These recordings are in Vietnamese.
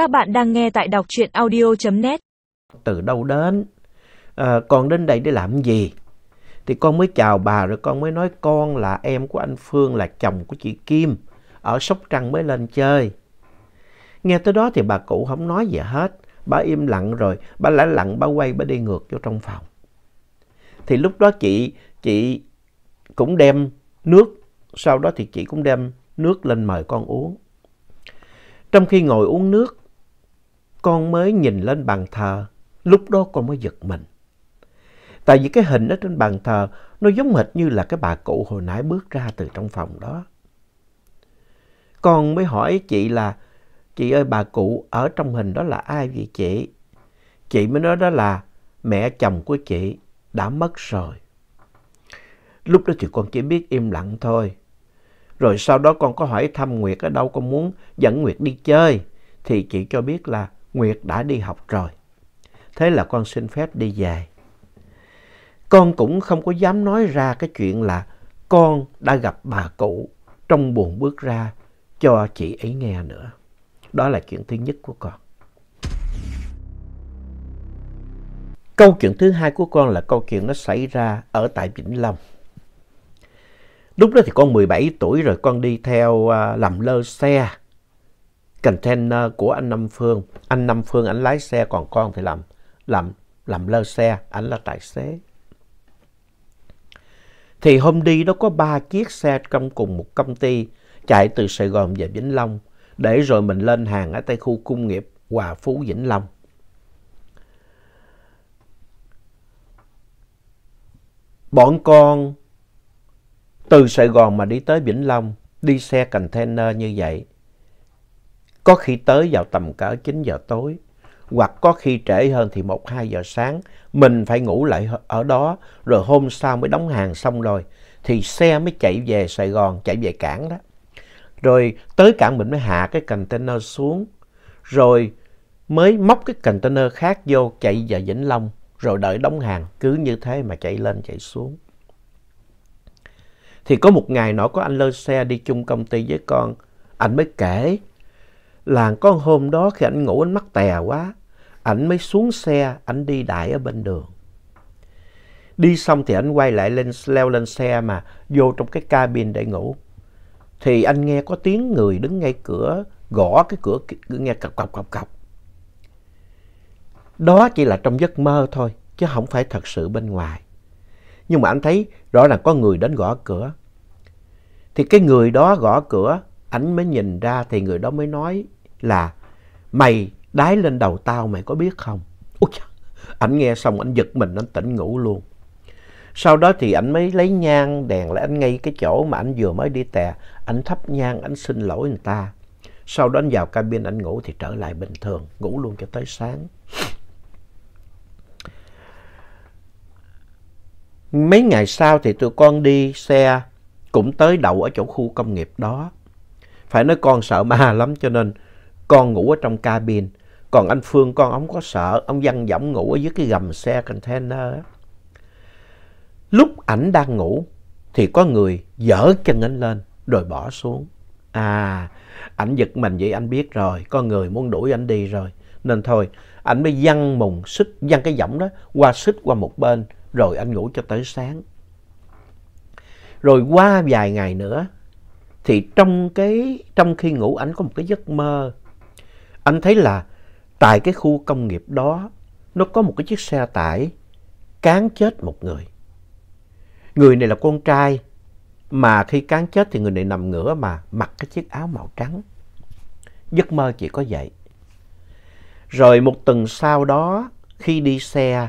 Các bạn đang nghe tại đọc truyện audio.net. Từ đâu đến? À, con đến đây để làm gì? Thì con mới chào bà rồi con mới nói con là em của anh Phương là chồng của chị Kim. Ở Sóc Trăng mới lên chơi. Nghe tới đó thì bà cụ không nói gì hết. Bà im lặng rồi, bà lại lặng, bà quay, bà đi ngược vô trong phòng. Thì lúc đó chị, chị cũng đem nước, sau đó thì chị cũng đem nước lên mời con uống. Trong khi ngồi uống nước, con mới nhìn lên bàn thờ, lúc đó con mới giật mình. Tại vì cái hình ở trên bàn thờ nó giống hệt như là cái bà cụ hồi nãy bước ra từ trong phòng đó. Con mới hỏi chị là, chị ơi bà cụ ở trong hình đó là ai vậy chị? Chị mới nói đó là mẹ chồng của chị đã mất rồi. Lúc đó thì con chỉ biết im lặng thôi. Rồi sau đó con có hỏi thăm Nguyệt ở đâu con muốn dẫn Nguyệt đi chơi. Thì chị cho biết là Nguyệt đã đi học rồi. Thế là con xin phép đi về. Con cũng không có dám nói ra cái chuyện là con đã gặp bà cụ trong buồn bước ra cho chị ấy nghe nữa. Đó là chuyện thứ nhất của con. Câu chuyện thứ hai của con là câu chuyện nó xảy ra ở tại Vĩnh Long. Lúc đó thì con 17 tuổi rồi con đi theo à, làm lơ xe container của anh Năm Phương. Anh Năm Phương anh lái xe còn con thì làm làm làm lơ xe, anh là tài xế. Thì hôm đi đó có ba chiếc xe trong cùng một công ty chạy từ Sài Gòn về Vĩnh Long để rồi mình lên hàng ở tại khu công nghiệp Hòa Phú Vĩnh Long. Bọn con từ Sài Gòn mà đi tới Vĩnh Long, đi xe container như vậy, có khi tới vào tầm cỡ 9 giờ tối, hoặc có khi trễ hơn thì 1-2 giờ sáng, mình phải ngủ lại ở đó, rồi hôm sau mới đóng hàng xong rồi, thì xe mới chạy về Sài Gòn, chạy về cảng đó. Rồi tới cảng mình mới hạ cái container xuống, rồi mới móc cái container khác vô chạy về Vĩnh Long, rồi đợi đóng hàng, cứ như thế mà chạy lên chạy xuống. Thì có một ngày nọ có anh lơ xe đi chung công ty với con, anh mới kể là có hôm đó khi anh ngủ anh mắc tè quá, anh mới xuống xe, anh đi đại ở bên đường. Đi xong thì anh quay lại lên leo lên xe mà vô trong cái cabin để ngủ. Thì anh nghe có tiếng người đứng ngay cửa, gõ cái cửa nghe cọc cọc cọc cọc. Đó chỉ là trong giấc mơ thôi, chứ không phải thật sự bên ngoài. Nhưng mà anh thấy rõ là có người đến gõ cửa. Thì cái người đó gõ cửa, anh mới nhìn ra thì người đó mới nói là mày đái lên đầu tao mày có biết không? Ôi chà, anh nghe xong anh giật mình anh tỉnh ngủ luôn. Sau đó thì anh mới lấy nhang đèn lại anh ngay cái chỗ mà anh vừa mới đi tè. Anh thắp nhang, anh xin lỗi người ta. Sau đó anh vào cabin anh ngủ thì trở lại bình thường, ngủ luôn cho tới sáng. Mấy ngày sau thì tụi con đi xe cũng tới đậu ở chỗ khu công nghiệp đó. Phải nói con sợ ma lắm cho nên con ngủ ở trong cabin. Còn anh Phương con ông có sợ, ông văn võng ngủ ở dưới cái gầm xe container. Lúc ảnh đang ngủ thì có người dở chân anh lên rồi bỏ xuống. À, ảnh giật mình vậy anh biết rồi, có người muốn đuổi anh đi rồi. Nên thôi, ảnh mới văng mùng, xích, văng cái võng đó qua xích qua một bên rồi anh ngủ cho tới sáng. Rồi qua vài ngày nữa thì trong cái, trong khi ngủ anh có một cái giấc mơ. Anh thấy là tại cái khu công nghiệp đó, nó có một cái chiếc xe tải cán chết một người. Người này là con trai, mà khi cán chết thì người này nằm ngửa mà mặc cái chiếc áo màu trắng. Giấc mơ chỉ có vậy. Rồi một tuần sau đó, khi đi xe,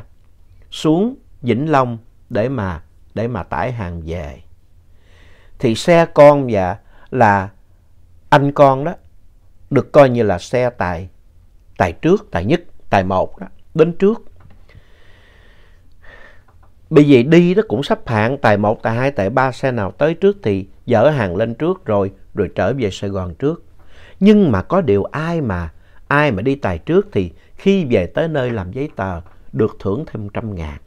xuống Vĩnh Long để mà để mà tải hàng về. Thì xe con và là anh con đó được coi như là xe tài tài trước, tài nhất, tài một đó, đến trước. Bởi vì đi nó cũng sắp hạn, tài một, tài hai, tài ba, xe nào tới trước thì dỡ hàng lên trước rồi, rồi trở về Sài Gòn trước. Nhưng mà có điều ai mà, ai mà đi tài trước thì khi về tới nơi làm giấy tờ được thưởng thêm trăm ngàn.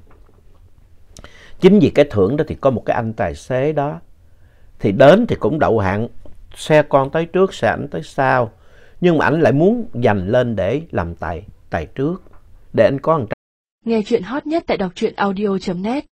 Chính vì cái thưởng đó thì có một cái anh tài xế đó. Thì đến thì cũng đậu hạng xe con tới trước, xe ảnh tới sau. Nhưng mà ảnh lại muốn dành lên để làm tài, tài trước. Để anh có một Nghe chuyện hot nhất tại đọc truyện audio.net